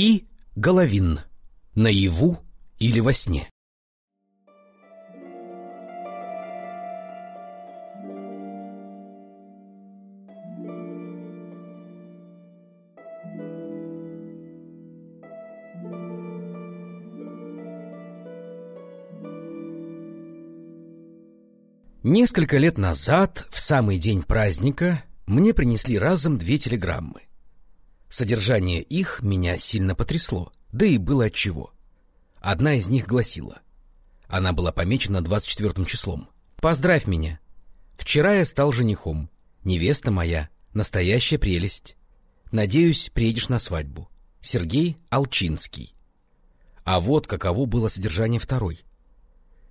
И. Головин. Наяву или во сне. Несколько лет назад, в самый день праздника, мне принесли разом две телеграммы. Содержание их меня сильно потрясло, да и было отчего. Одна из них гласила. Она была помечена 24 числом. «Поздравь меня. Вчера я стал женихом. Невеста моя, настоящая прелесть. Надеюсь, приедешь на свадьбу. Сергей Алчинский». А вот каково было содержание второй.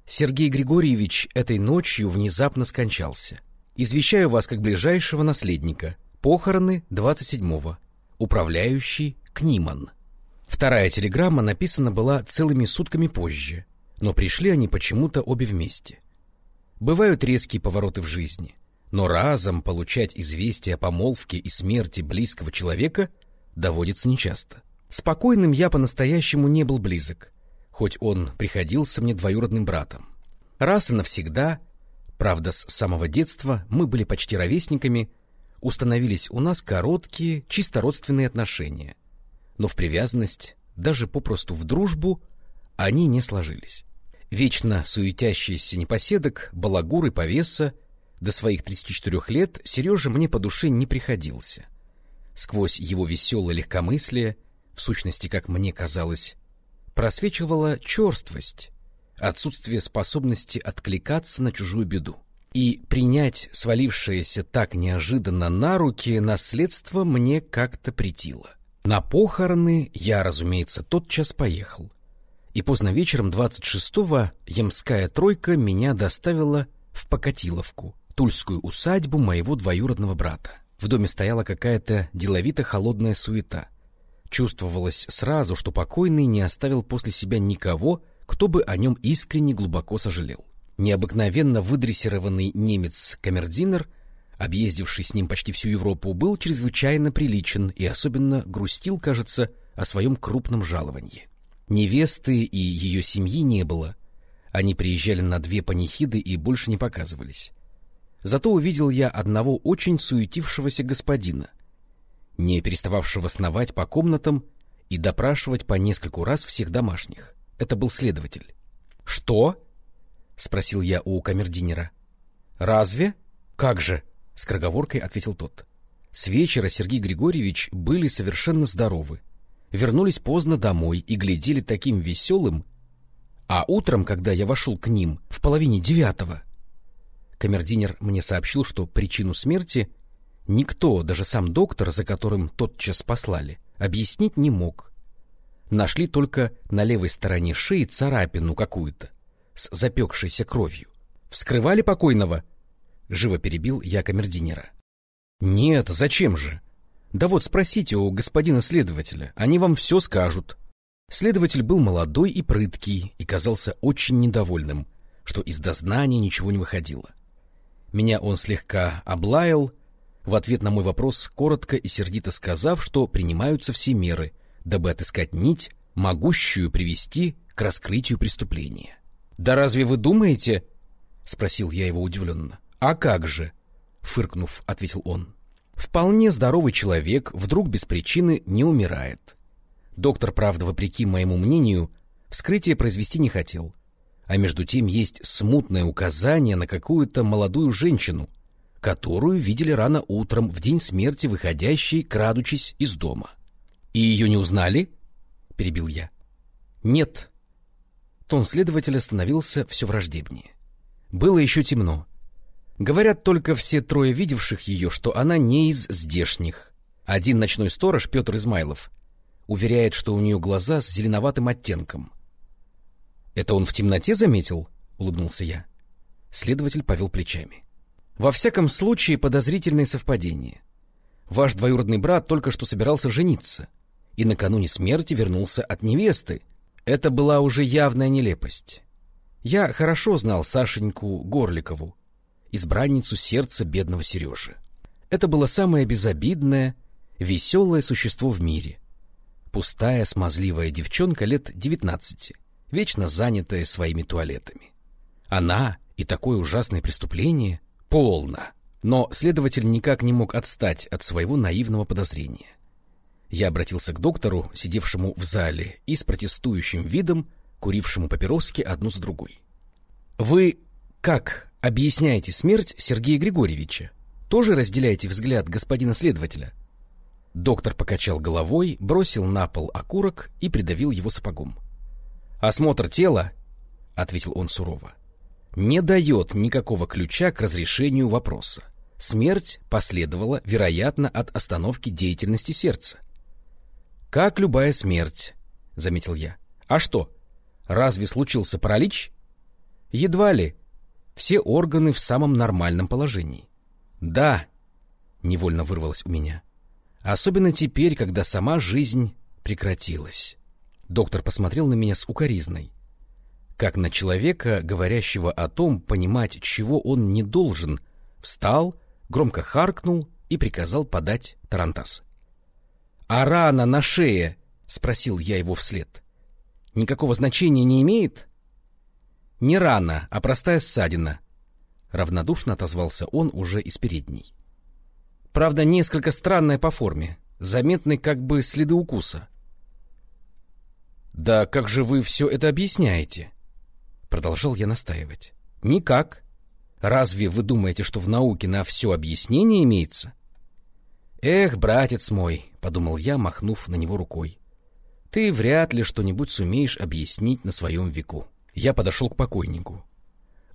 Сергей Григорьевич этой ночью внезапно скончался. Извещаю вас как ближайшего наследника. Похороны 27-го. Управляющий Книман. Вторая телеграмма написана была целыми сутками позже, но пришли они почему-то обе вместе. Бывают резкие повороты в жизни, но разом получать известие о помолвке и смерти близкого человека доводится нечасто. Спокойным я по-настоящему не был близок, хоть он приходился мне двоюродным братом. Раз и навсегда, правда, с самого детства мы были почти ровесниками, установились у нас короткие, чисто родственные отношения. Но в привязанность, даже попросту в дружбу, они не сложились. Вечно суетящийся непоседок, балагур и повеса, до своих 34 лет Сережа мне по душе не приходился. Сквозь его веселое легкомыслие, в сущности, как мне казалось, просвечивала черствость, отсутствие способности откликаться на чужую беду. И принять свалившееся так неожиданно на руки наследство мне как-то притило. На похороны я, разумеется, тотчас поехал. И поздно вечером 26-го Ямская тройка меня доставила в Покатиловку, тульскую усадьбу моего двоюродного брата. В доме стояла какая-то деловито-холодная суета — Чувствовалось сразу, что покойный не оставил после себя никого, кто бы о нем искренне глубоко сожалел. Необыкновенно выдрессированный немец-камердинер, объездивший с ним почти всю Европу, был чрезвычайно приличен и особенно грустил, кажется, о своем крупном жаловании. Невесты и ее семьи не было. Они приезжали на две панихиды и больше не показывались. Зато увидел я одного очень суетившегося господина, не перестававшего сновать по комнатам и допрашивать по нескольку раз всех домашних. Это был следователь. «Что?» — спросил я у камердинера. «Разве? Как же?» — скороговоркой ответил тот. С вечера Сергей Григорьевич были совершенно здоровы. Вернулись поздно домой и глядели таким веселым. А утром, когда я вошел к ним в половине девятого, камердинер мне сообщил, что причину смерти Никто, даже сам доктор, за которым тотчас послали, объяснить не мог. Нашли только на левой стороне шеи царапину какую-то с запекшейся кровью. «Вскрывали покойного?» — живо перебил я камердинера. «Нет, зачем же? Да вот спросите у господина следователя, они вам все скажут». Следователь был молодой и прыткий и казался очень недовольным, что из дознания ничего не выходило. Меня он слегка облаял, в ответ на мой вопрос коротко и сердито сказав, что принимаются все меры, дабы отыскать нить, могущую привести к раскрытию преступления. «Да разве вы думаете?» — спросил я его удивленно. «А как же?» — фыркнув, ответил он. «Вполне здоровый человек вдруг без причины не умирает. Доктор, правда, вопреки моему мнению, вскрытие произвести не хотел. А между тем есть смутное указание на какую-то молодую женщину, которую видели рано утром в день смерти, выходящей, крадучись из дома. «И ее не узнали?» — перебил я. «Нет». Тон следователя становился все враждебнее. Было еще темно. Говорят только все трое видевших ее, что она не из здешних. Один ночной сторож, Петр Измайлов, уверяет, что у нее глаза с зеленоватым оттенком. «Это он в темноте заметил?» — улыбнулся я. Следователь повел плечами. Во всяком случае, подозрительное совпадение. Ваш двоюродный брат только что собирался жениться и накануне смерти вернулся от невесты. Это была уже явная нелепость. Я хорошо знал Сашеньку Горликову, избранницу сердца бедного Сережи. Это было самое безобидное, веселое существо в мире. Пустая, смазливая девчонка лет девятнадцати, вечно занятая своими туалетами. Она и такое ужасное преступление полно. Но следователь никак не мог отстать от своего наивного подозрения. Я обратился к доктору, сидевшему в зале, и с протестующим видом, курившему папироски одну за другой. «Вы как объясняете смерть Сергея Григорьевича? Тоже разделяете взгляд господина следователя?» Доктор покачал головой, бросил на пол окурок и придавил его сапогом. «Осмотр тела», — ответил он сурово, — «не дает никакого ключа к разрешению вопроса. Смерть последовала, вероятно, от остановки деятельности сердца. Как любая смерть, заметил я. А что? Разве случился паралич? Едва ли. Все органы в самом нормальном положении. Да, невольно вырвалось у меня. Особенно теперь, когда сама жизнь прекратилась. Доктор посмотрел на меня с укоризной. Как на человека, говорящего о том, понимать, чего он не должен, встал, громко харкнул и приказал подать тарантас. «А рана на шее?» — спросил я его вслед. «Никакого значения не имеет?» «Не рана, а простая ссадина», — равнодушно отозвался он уже из передней. «Правда, несколько странная по форме, заметны как бы следы укуса». «Да как же вы все это объясняете?» — продолжал я настаивать. «Никак. Разве вы думаете, что в науке на все объяснение имеется?» «Эх, братец мой», — подумал я, махнув на него рукой, — «ты вряд ли что-нибудь сумеешь объяснить на своем веку». Я подошел к покойнику.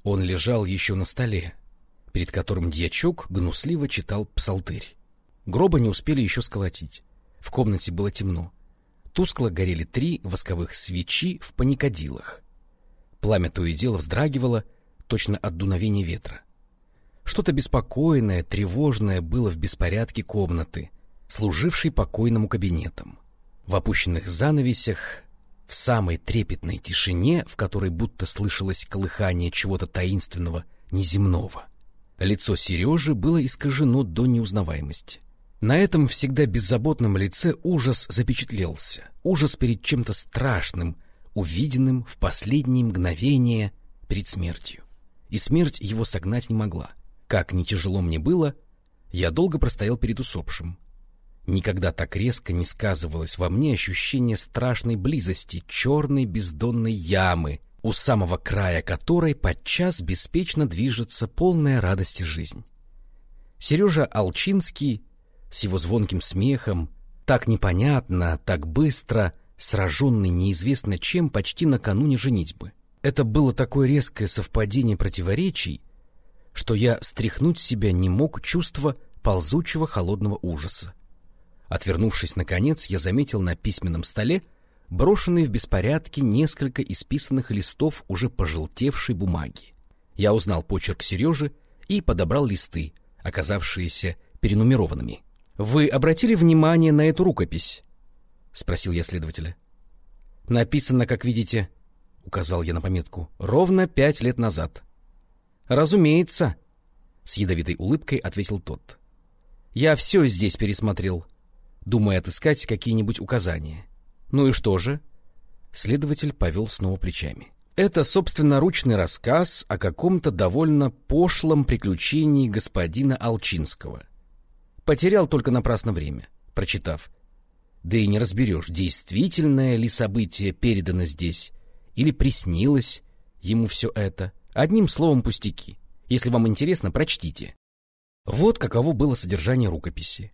Он лежал еще на столе, перед которым дьячок гнусливо читал псалтырь. Гроба не успели еще сколотить. В комнате было темно. Тускло горели три восковых свечи в паникадилах. Пламя то и дело вздрагивало, точно от дуновения ветра. Что-то беспокойное, тревожное было в беспорядке комнаты, служившей покойному кабинетом. В опущенных занавесях, в самой трепетной тишине, в которой будто слышалось колыхание чего-то таинственного, неземного. Лицо Сережи было искажено до неузнаваемости. На этом всегда беззаботном лице ужас запечатлелся, ужас перед чем-то страшным, увиденным в последние мгновения перед смертью. И смерть его согнать не могла — как ни тяжело мне было, я долго простоял перед усопшим. Никогда так резко не сказывалось во мне ощущение страшной близости черной бездонной ямы, у самого края которой подчас беспечно движется полная радости жизнь. Сережа Алчинский с его звонким смехом, так непонятно, так быстро, сраженный неизвестно чем почти накануне женитьбы. Это было такое резкое совпадение противоречий, что я стряхнуть себя не мог чувство ползучего холодного ужаса. Отвернувшись наконец, я заметил на письменном столе брошенные в беспорядке несколько исписанных листов уже пожелтевшей бумаги. Я узнал почерк Сережи и подобрал листы, оказавшиеся перенумерованными. — Вы обратили внимание на эту рукопись? — спросил я следователя. — Написано, как видите, — указал я на пометку, — ровно пять лет назад. — «Разумеется», — с ядовитой улыбкой ответил тот. «Я все здесь пересмотрел, думая отыскать какие-нибудь указания. Ну и что же?» Следователь повел снова плечами. Это собственноручный рассказ о каком-то довольно пошлом приключении господина Алчинского. Потерял только напрасно время, прочитав. Да и не разберешь, действительное ли событие передано здесь, или приснилось ему все это. Одним словом, пустяки. Если вам интересно, прочтите. Вот каково было содержание рукописи.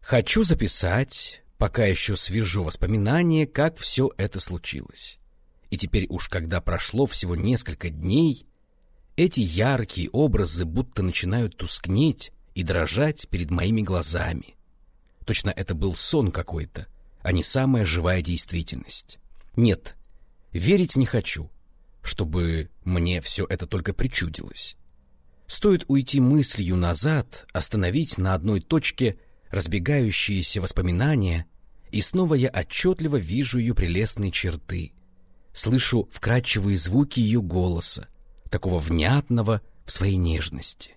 Хочу записать, пока еще свежо воспоминание, как все это случилось. И теперь уж когда прошло всего несколько дней, эти яркие образы будто начинают тускнеть и дрожать перед моими глазами. Точно это был сон какой-то, а не самая живая действительность. Нет, верить не хочу, чтобы мне все это только причудилось. Стоит уйти мыслью назад, остановить на одной точке разбегающиеся воспоминания, и снова я отчетливо вижу ее прелестные черты, слышу вкрадчивые звуки ее голоса, такого внятного в своей нежности,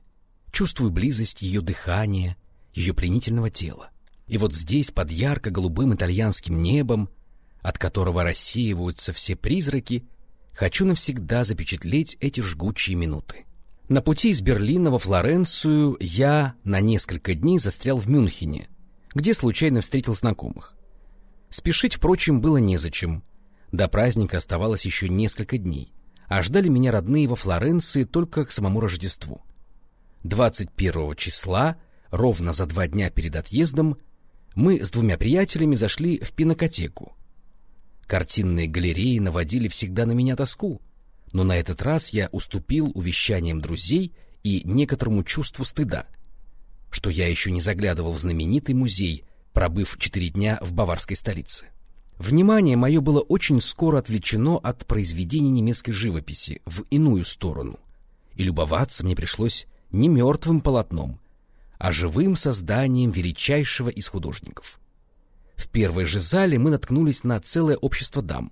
чувствую близость ее дыхания, ее пленительного тела. И вот здесь, под ярко-голубым итальянским небом, от которого рассеиваются все призраки, хочу навсегда запечатлеть эти жгучие минуты. На пути из Берлина во Флоренцию я на несколько дней застрял в Мюнхене, где случайно встретил знакомых. Спешить, впрочем, было незачем. До праздника оставалось еще несколько дней, а ждали меня родные во Флоренции только к самому Рождеству. 21 числа, ровно за два дня перед отъездом, мы с двумя приятелями зашли в пинокотеку. Картинные галереи наводили всегда на меня тоску, но на этот раз я уступил увещаниям друзей и некоторому чувству стыда, что я еще не заглядывал в знаменитый музей, пробыв четыре дня в баварской столице. Внимание мое было очень скоро отвлечено от произведений немецкой живописи в иную сторону, и любоваться мне пришлось не мертвым полотном, а живым созданием величайшего из художников. В первой же зале мы наткнулись на целое общество дам.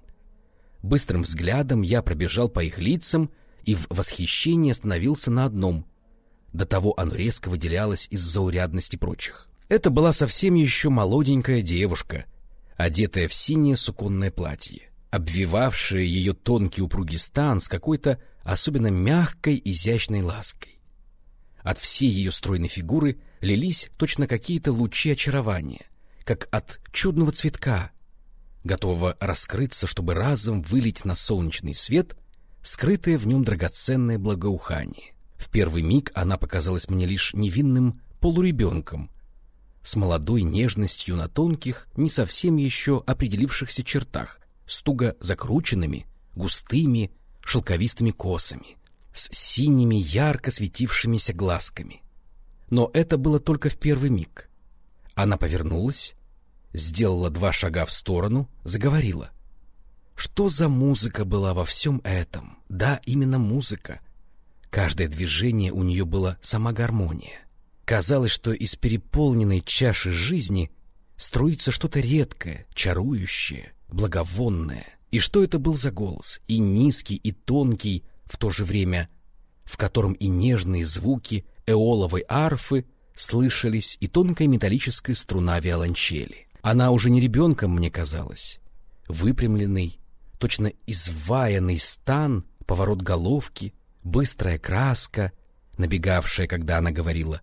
Быстрым взглядом я пробежал по их лицам и в восхищении остановился на одном. До того оно резко выделялось из заурядности прочих. Это была совсем еще молоденькая девушка, одетая в синее суконное платье, обвивавшее ее тонкий упругий стан с какой-то особенно мягкой, изящной лаской. От всей ее стройной фигуры лились точно какие-то лучи очарования, как от чудного цветка, готового раскрыться, чтобы разом вылить на солнечный свет скрытое в нем драгоценное благоухание. В первый миг она показалась мне лишь невинным полуребенком, с молодой нежностью на тонких, не совсем еще определившихся чертах, с туго закрученными, густыми, шелковистыми косами, с синими ярко светившимися глазками. Но это было только в первый миг. Она повернулась, сделала два шага в сторону, заговорила. Что за музыка была во всем этом? Да, именно музыка. Каждое движение у нее было сама гармония. Казалось, что из переполненной чаши жизни струится что-то редкое, чарующее, благовонное. И что это был за голос? И низкий, и тонкий в то же время, в котором и нежные звуки эоловой арфы слышались, и тонкая металлическая струна виолончели. Она уже не ребенком мне казалась. Выпрямленный, точно изваянный стан, поворот головки, быстрая краска, набегавшая, когда она говорила,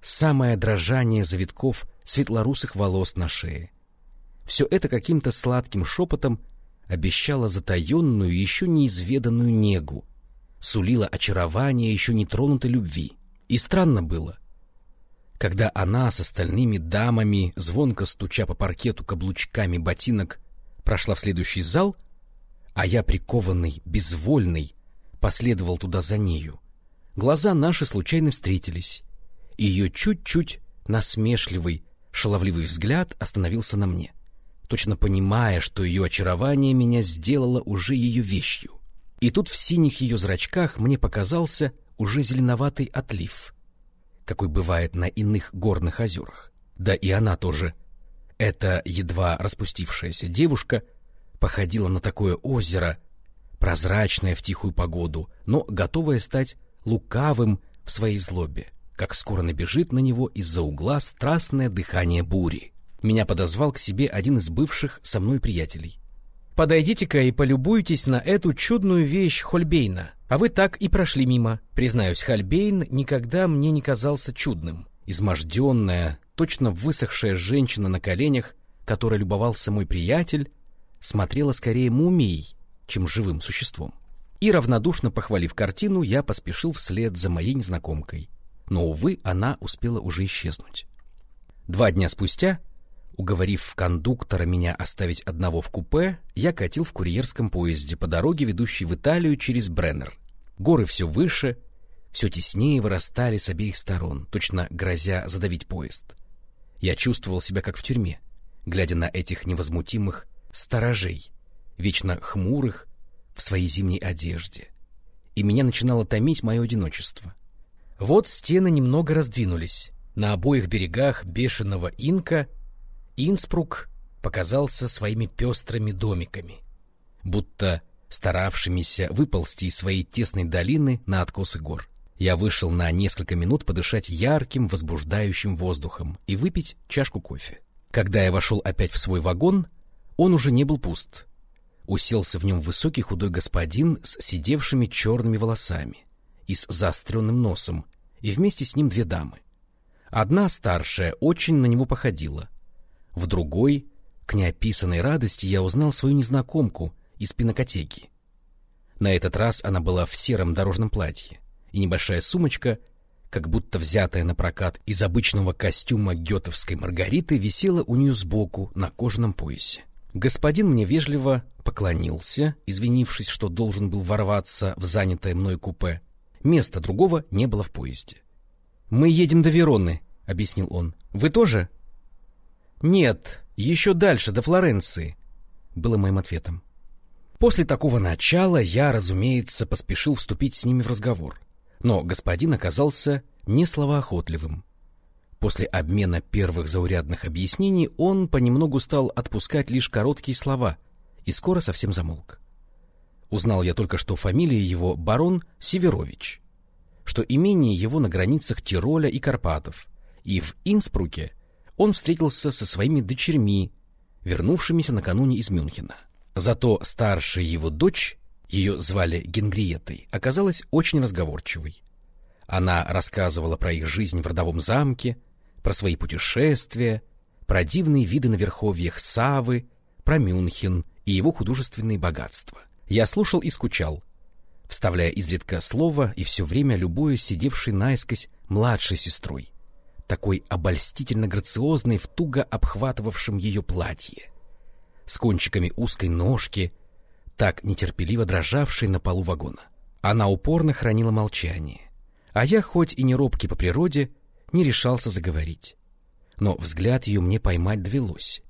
самое дрожание завитков светлорусых волос на шее. Все это каким-то сладким шепотом обещало затаенную, еще неизведанную негу, сулило очарование еще не тронутой любви. И странно было, когда она с остальными дамами, звонко стуча по паркету каблучками ботинок, прошла в следующий зал, а я, прикованный, безвольный, последовал туда за нею. Глаза наши случайно встретились, и ее чуть-чуть насмешливый, шаловливый взгляд остановился на мне, точно понимая, что ее очарование меня сделало уже ее вещью. И тут в синих ее зрачках мне показался уже зеленоватый отлив — какой бывает на иных горных озерах. Да и она тоже. Эта едва распустившаяся девушка походила на такое озеро, прозрачное в тихую погоду, но готовое стать лукавым в своей злобе, как скоро набежит на него из-за угла страстное дыхание бури. Меня подозвал к себе один из бывших со мной приятелей. «Подойдите-ка и полюбуйтесь на эту чудную вещь Хольбейна», а вы так и прошли мимо. Признаюсь, Хальбейн никогда мне не казался чудным. Изможденная, точно высохшая женщина на коленях, которой любовался мой приятель, смотрела скорее мумией, чем живым существом. И равнодушно похвалив картину, я поспешил вслед за моей незнакомкой. Но, увы, она успела уже исчезнуть. Два дня спустя, уговорив кондуктора меня оставить одного в купе, я катил в курьерском поезде по дороге, ведущей в Италию через Бреннер. Горы все выше, все теснее вырастали с обеих сторон, точно грозя задавить поезд. Я чувствовал себя как в тюрьме, глядя на этих невозмутимых сторожей, вечно хмурых в своей зимней одежде. И меня начинало томить мое одиночество. Вот стены немного раздвинулись. На обоих берегах бешеного инка Инспрук показался своими пестрыми домиками, будто старавшимися выползти из своей тесной долины на откосы гор. Я вышел на несколько минут подышать ярким, возбуждающим воздухом и выпить чашку кофе. Когда я вошел опять в свой вагон, он уже не был пуст. Уселся в нем высокий худой господин с сидевшими черными волосами и с заостренным носом, и вместе с ним две дамы. Одна старшая очень на него походила. В другой, к неописанной радости, я узнал свою незнакомку из пинокотеки. На этот раз она была в сером дорожном платье, и небольшая сумочка — как будто взятая на прокат из обычного костюма гетовской Маргариты, висела у нее сбоку на кожаном поясе. Господин мне вежливо поклонился, извинившись, что должен был ворваться в занятое мной купе. Места другого не было в поезде. «Мы едем до Вероны», — объяснил он. «Вы тоже?» «Нет, еще дальше, до Флоренции», — было моим ответом. После такого начала я, разумеется, поспешил вступить с ними в разговор. Но господин оказался не словоохотливым. После обмена первых заурядных объяснений он понемногу стал отпускать лишь короткие слова и скоро совсем замолк. Узнал я только, что фамилия его барон Северович, что имение его на границах Тироля и Карпатов, и в Инспруке он встретился со своими дочерьми, вернувшимися накануне из Мюнхена. Зато старшая его дочь ее звали Генгриетой, оказалась очень разговорчивой. Она рассказывала про их жизнь в родовом замке, про свои путешествия, про дивные виды на верховьях Савы, про Мюнхен и его художественные богатства. Я слушал и скучал, вставляя изредка слово и все время любуясь сидевшей наискось младшей сестрой, такой обольстительно грациозной в туго обхватывавшем ее платье, с кончиками узкой ножки, так нетерпеливо дрожавшей на полу вагона. Она упорно хранила молчание, а я, хоть и не робкий по природе, не решался заговорить. Но взгляд ее мне поймать довелось.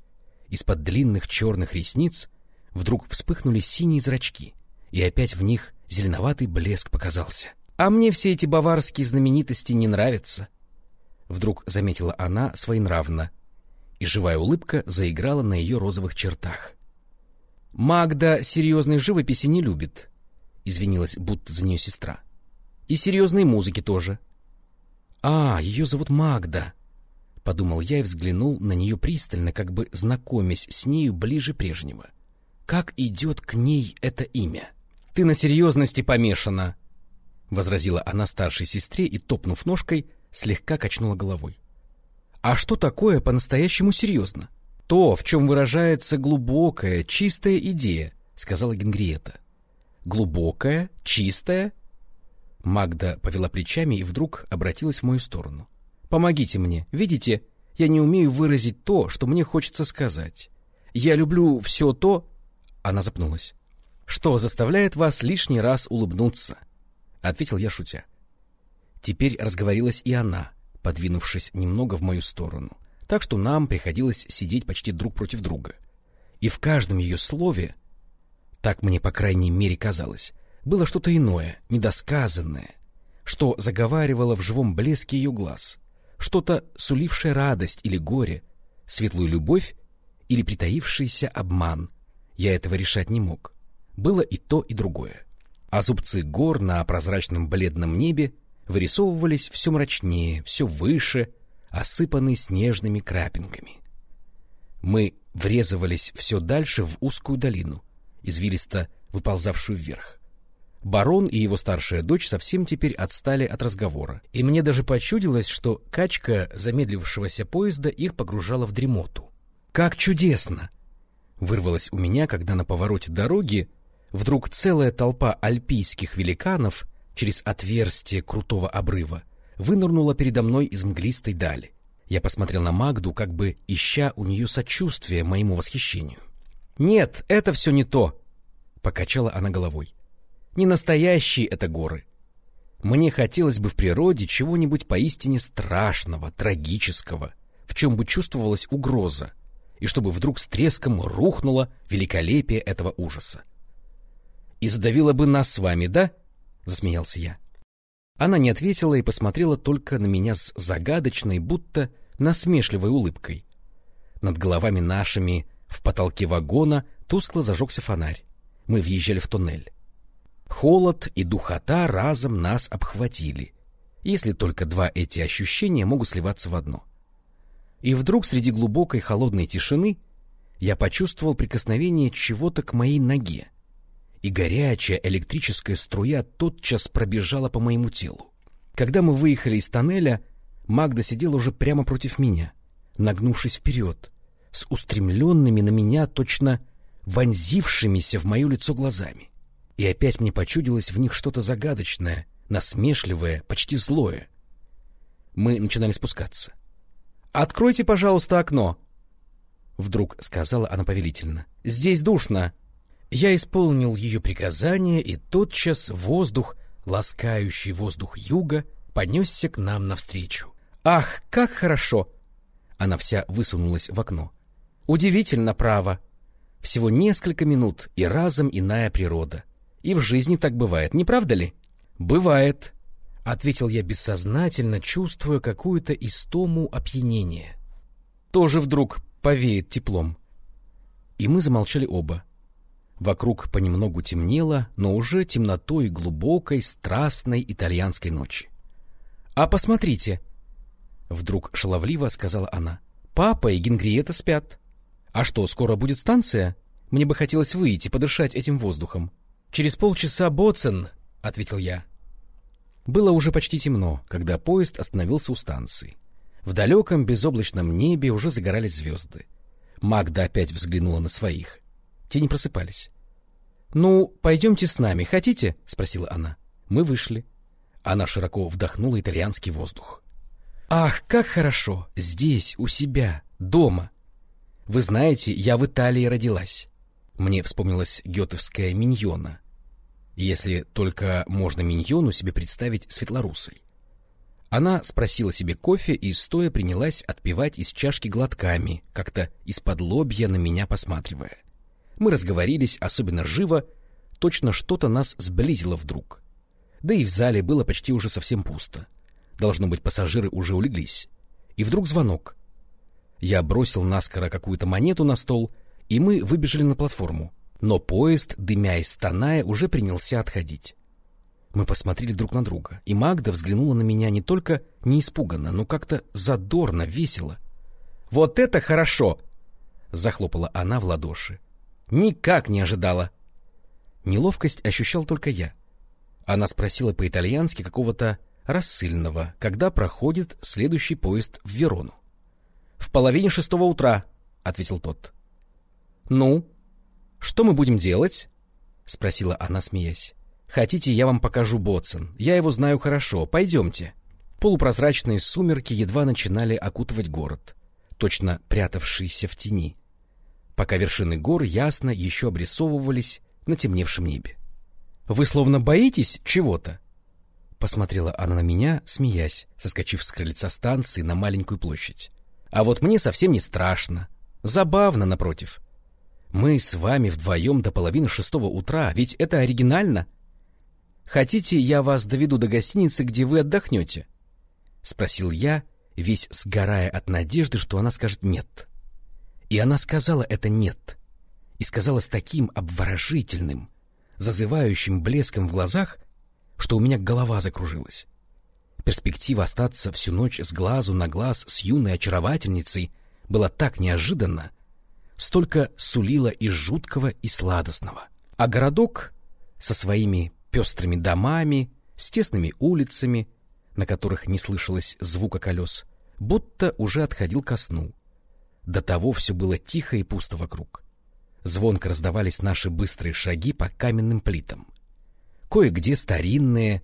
Из-под длинных черных ресниц вдруг вспыхнули синие зрачки, и опять в них зеленоватый блеск показался. «А мне все эти баварские знаменитости не нравятся», — вдруг заметила она своенравно, и живая улыбка заиграла на ее розовых чертах. Магда серьезной живописи не любит, — извинилась будто за нее сестра. И серьезной музыки тоже. А, ее зовут Магда, — подумал я и взглянул на нее пристально, как бы знакомясь с нею ближе прежнего. Как идет к ней это имя? — Ты на серьезности помешана, — возразила она старшей сестре и, топнув ножкой, слегка качнула головой. — А что такое по-настоящему серьезно? — то, в чем выражается глубокая, чистая идея, — сказала Генгриета. — Глубокая, чистая? Магда повела плечами и вдруг обратилась в мою сторону. — Помогите мне. Видите, я не умею выразить то, что мне хочется сказать. Я люблю все то... Она запнулась. — Что заставляет вас лишний раз улыбнуться? — ответил я, шутя. Теперь разговорилась и она, подвинувшись немного в мою сторону так что нам приходилось сидеть почти друг против друга. И в каждом ее слове, так мне по крайней мере казалось, было что-то иное, недосказанное, что заговаривало в живом блеске ее глаз, что-то сулившее радость или горе, светлую любовь или притаившийся обман. Я этого решать не мог. Было и то, и другое. А зубцы гор на прозрачном бледном небе вырисовывались все мрачнее, все выше — осыпанный снежными крапинками. Мы врезывались все дальше в узкую долину, извилисто выползавшую вверх. Барон и его старшая дочь совсем теперь отстали от разговора, и мне даже почудилось, что качка замедлившегося поезда их погружала в дремоту. «Как чудесно!» — вырвалось у меня, когда на повороте дороги вдруг целая толпа альпийских великанов через отверстие крутого обрыва вынырнула передо мной из мглистой дали. Я посмотрел на Магду, как бы ища у нее сочувствие моему восхищению. «Нет, это все не то!» — покачала она головой. «Не настоящие это горы. Мне хотелось бы в природе чего-нибудь поистине страшного, трагического, в чем бы чувствовалась угроза, и чтобы вдруг с треском рухнуло великолепие этого ужаса. «И задавило бы нас с вами, да?» — засмеялся я. Она не ответила и посмотрела только на меня с загадочной, будто насмешливой улыбкой. Над головами нашими в потолке вагона тускло зажегся фонарь. Мы въезжали в туннель. Холод и духота разом нас обхватили, если только два эти ощущения могут сливаться в одно. И вдруг среди глубокой холодной тишины я почувствовал прикосновение чего-то к моей ноге, и горячая электрическая струя тотчас пробежала по моему телу. Когда мы выехали из тоннеля, Магда сидела уже прямо против меня, нагнувшись вперед, с устремленными на меня точно вонзившимися в мое лицо глазами. И опять мне почудилось в них что-то загадочное, насмешливое, почти злое. Мы начинали спускаться. «Откройте, пожалуйста, окно!» Вдруг сказала она повелительно. «Здесь душно!» Я исполнил ее приказание, и тотчас воздух, ласкающий воздух юга, понесся к нам навстречу. «Ах, как хорошо!» Она вся высунулась в окно. «Удивительно, право! Всего несколько минут, и разом иная природа. И в жизни так бывает, не правда ли?» «Бывает», — ответил я бессознательно, чувствуя какую-то истому опьянения. «Тоже вдруг повеет теплом». И мы замолчали оба. Вокруг понемногу темнело, но уже темнотой глубокой, страстной итальянской ночи. «А посмотрите!» Вдруг шаловливо сказала она. «Папа и Генгриета спят. А что, скоро будет станция? Мне бы хотелось выйти, подышать этим воздухом». «Через полчаса Боцен», — ответил я. Было уже почти темно, когда поезд остановился у станции. В далеком безоблачном небе уже загорались звезды. Магда опять взглянула на своих. Те не просыпались. «Ну, пойдемте с нами, хотите?» — спросила она. Мы вышли. Она широко вдохнула итальянский воздух. «Ах, как хорошо! Здесь, у себя, дома! Вы знаете, я в Италии родилась». Мне вспомнилась гетовская миньона, если только можно миньону себе представить светлорусой. Она спросила себе кофе и стоя принялась отпивать из чашки глотками, как-то из-под лобья на меня посматривая. Мы разговорились особенно живо, точно что-то нас сблизило вдруг. Да и в зале было почти уже совсем пусто. Должно быть, пассажиры уже улеглись. И вдруг звонок. Я бросил наскоро какую-то монету на стол, и мы выбежали на платформу. Но поезд, дымя и стоная, уже принялся отходить. Мы посмотрели друг на друга, и Магда взглянула на меня не только не испуганно, но как-то задорно, весело. «Вот это хорошо!» — захлопала она в ладоши. Никак не ожидала. Неловкость ощущал только я. Она спросила по-итальянски какого-то рассыльного, когда проходит следующий поезд в Верону. — В половине шестого утра, — ответил тот. — Ну, что мы будем делать? — спросила она, смеясь. — Хотите, я вам покажу Боцен. Я его знаю хорошо. Пойдемте. Полупрозрачные сумерки едва начинали окутывать город, точно прятавшийся в тени пока вершины гор ясно еще обрисовывались на темневшем небе. — Вы словно боитесь чего-то? Посмотрела она на меня, смеясь, соскочив с крыльца станции на маленькую площадь. — А вот мне совсем не страшно. Забавно, напротив. Мы с вами вдвоем до половины шестого утра, ведь это оригинально. Хотите, я вас доведу до гостиницы, где вы отдохнете? — спросил я, весь сгорая от надежды, что она скажет «нет». И она сказала это «нет». И сказала с таким обворожительным, зазывающим блеском в глазах, что у меня голова закружилась. Перспектива остаться всю ночь с глазу на глаз с юной очаровательницей была так неожиданна, столько сулила и жуткого, и сладостного. А городок со своими пестрыми домами, с тесными улицами, на которых не слышалось звука колес, будто уже отходил ко сну, до того все было тихо и пусто вокруг. Звонко раздавались наши быстрые шаги по каменным плитам. Кое-где старинные,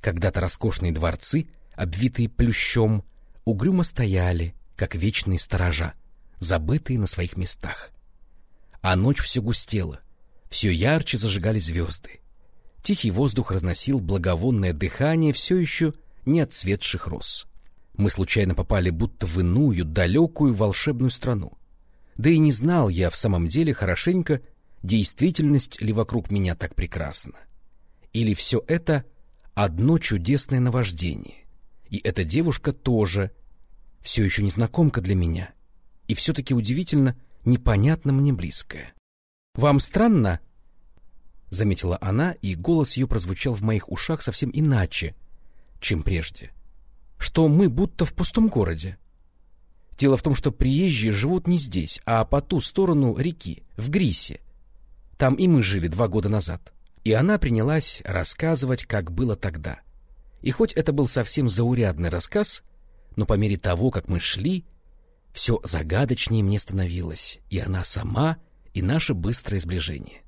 когда-то роскошные дворцы, обвитые плющом, угрюмо стояли, как вечные сторожа, забытые на своих местах. А ночь все густела, все ярче зажигали звезды. Тихий воздух разносил благовонное дыхание все еще не отцветших роз. Мы случайно попали будто в иную, далекую волшебную страну. Да и не знал я в самом деле хорошенько, действительность ли вокруг меня так прекрасна. Или все это одно чудесное наваждение. И эта девушка тоже все еще незнакомка для меня. И все-таки удивительно, непонятно мне близкая. «Вам странно?» — заметила она, и голос ее прозвучал в моих ушах совсем иначе, чем прежде — что мы будто в пустом городе. Дело в том, что приезжие живут не здесь, а по ту сторону реки, в Грисе. Там и мы жили два года назад. И она принялась рассказывать, как было тогда. И хоть это был совсем заурядный рассказ, но по мере того, как мы шли, все загадочнее мне становилось, и она сама, и наше быстрое сближение.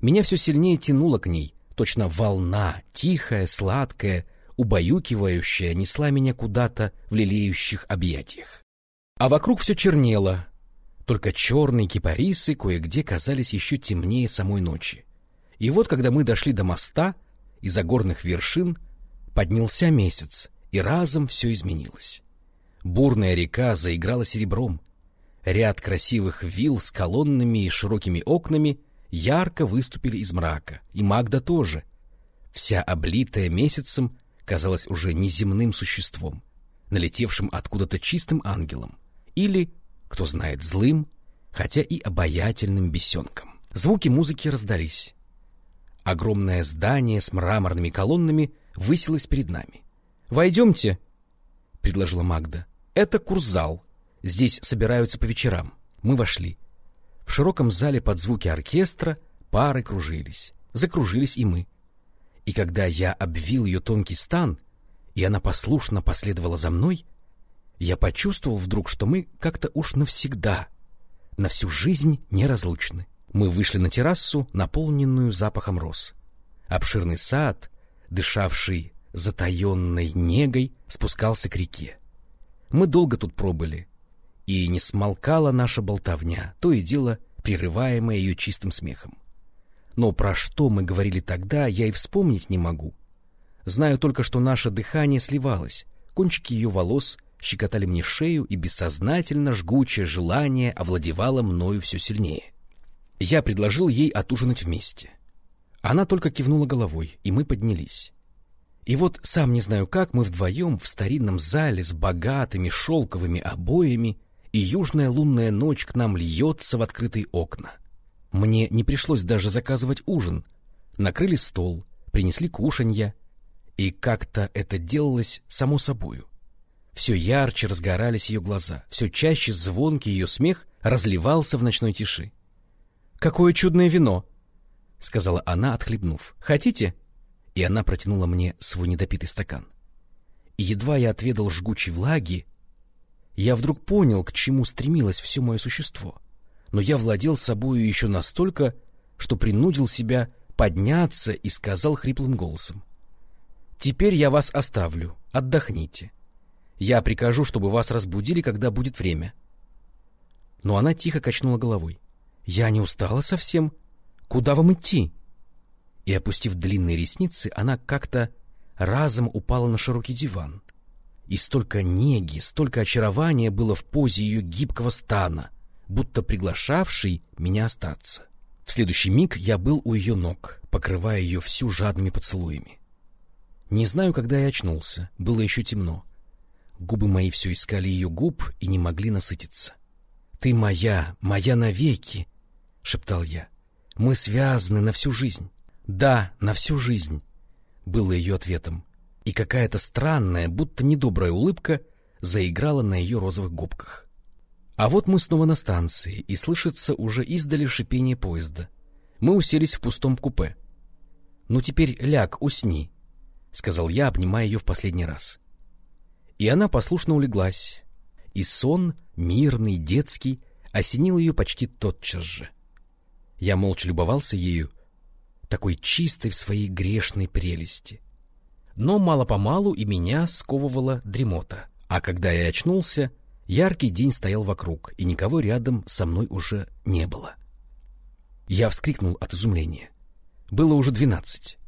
Меня все сильнее тянуло к ней, точно волна, тихая, сладкая, убаюкивающая, несла меня куда-то в лелеющих объятиях. А вокруг все чернело, только черные кипарисы кое-где казались еще темнее самой ночи. И вот, когда мы дошли до моста, из-за горных вершин поднялся месяц, и разом все изменилось. Бурная река заиграла серебром. Ряд красивых вилл с колоннами и широкими окнами ярко выступили из мрака, и Магда тоже. Вся облитая месяцем казалась уже неземным существом, налетевшим откуда-то чистым ангелом, или, кто знает, злым, хотя и обаятельным бесенком. Звуки музыки раздались. Огромное здание с мраморными колоннами высилось перед нами. «Войдемте», — предложила Магда. «Это курзал. Здесь собираются по вечерам». Мы вошли. В широком зале под звуки оркестра пары кружились. Закружились и мы. И когда я обвил ее тонкий стан, и она послушно последовала за мной, я почувствовал вдруг, что мы как-то уж навсегда, на всю жизнь неразлучны. Мы вышли на террасу, наполненную запахом роз. Обширный сад, дышавший затаенной негой, спускался к реке. Мы долго тут пробыли, и не смолкала наша болтовня, то и дело прерываемая ее чистым смехом. Но про что мы говорили тогда, я и вспомнить не могу. Знаю только, что наше дыхание сливалось, кончики ее волос щекотали мне шею, и бессознательно жгучее желание овладевало мною все сильнее. Я предложил ей отужинать вместе. Она только кивнула головой, и мы поднялись. И вот, сам не знаю как, мы вдвоем в старинном зале с богатыми шелковыми обоями, и южная лунная ночь к нам льется в открытые окна. Мне не пришлось даже заказывать ужин. Накрыли стол, принесли кушанья, и как-то это делалось само собою. Все ярче разгорались ее глаза, все чаще звонкий ее смех разливался в ночной тиши. «Какое чудное вино!» — сказала она, отхлебнув. «Хотите?» И она протянула мне свой недопитый стакан. И едва я отведал жгучей влаги, я вдруг понял, к чему стремилось все мое существо. Но я владел собою еще настолько, что принудил себя подняться и сказал хриплым голосом. «Теперь я вас оставлю. Отдохните. Я прикажу, чтобы вас разбудили, когда будет время». Но она тихо качнула головой. «Я не устала совсем. Куда вам идти?» И, опустив длинные ресницы, она как-то разом упала на широкий диван. И столько неги, столько очарования было в позе ее гибкого стана, будто приглашавший меня остаться. В следующий миг я был у ее ног, покрывая ее всю жадными поцелуями. Не знаю, когда я очнулся, было еще темно. Губы мои все искали ее губ и не могли насытиться. «Ты моя, моя навеки!» — шептал я. «Мы связаны на всю жизнь». «Да, на всю жизнь», — было ее ответом и какая-то странная, будто недобрая улыбка заиграла на ее розовых губках. А вот мы снова на станции, и слышится уже издали шипение поезда. Мы уселись в пустом купе. «Ну теперь ляг, усни», — сказал я, обнимая ее в последний раз. И она послушно улеглась, и сон, мирный, детский, осенил ее почти тотчас же. Я молча любовался ею, такой чистой в своей грешной прелести — но мало-помалу и меня сковывала дремота. А когда я очнулся, яркий день стоял вокруг, и никого рядом со мной уже не было. Я вскрикнул от изумления. Было уже двенадцать.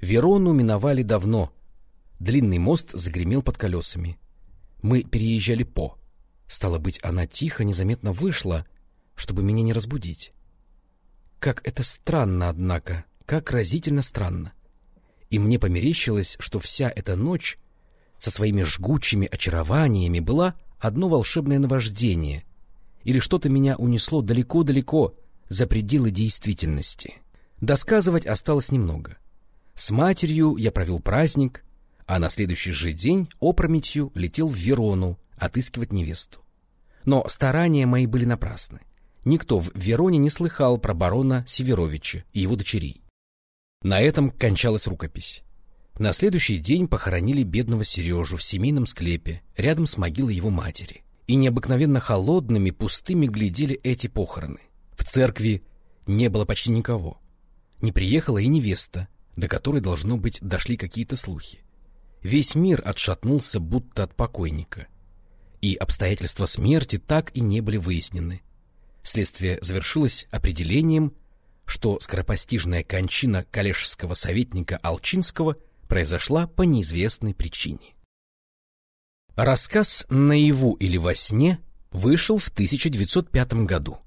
Верону миновали давно. Длинный мост загремел под колесами. Мы переезжали по. Стало быть, она тихо, незаметно вышла, чтобы меня не разбудить. Как это странно, однако, как разительно странно и мне померещилось, что вся эта ночь со своими жгучими очарованиями была одно волшебное наваждение, или что-то меня унесло далеко-далеко за пределы действительности. Досказывать осталось немного. С матерью я провел праздник, а на следующий же день опрометью летел в Верону отыскивать невесту. Но старания мои были напрасны. Никто в Вероне не слыхал про барона Северовича и его дочерей. На этом кончалась рукопись. На следующий день похоронили бедного Сережу в семейном склепе, рядом с могилой его матери. И необыкновенно холодными, пустыми глядели эти похороны. В церкви не было почти никого. Не приехала и невеста, до которой, должно быть, дошли какие-то слухи. Весь мир отшатнулся, будто от покойника. И обстоятельства смерти так и не были выяснены. Следствие завершилось определением, что скоропостижная кончина коллежского советника Алчинского произошла по неизвестной причине. Рассказ «Наяву или во сне» вышел в 1905 году.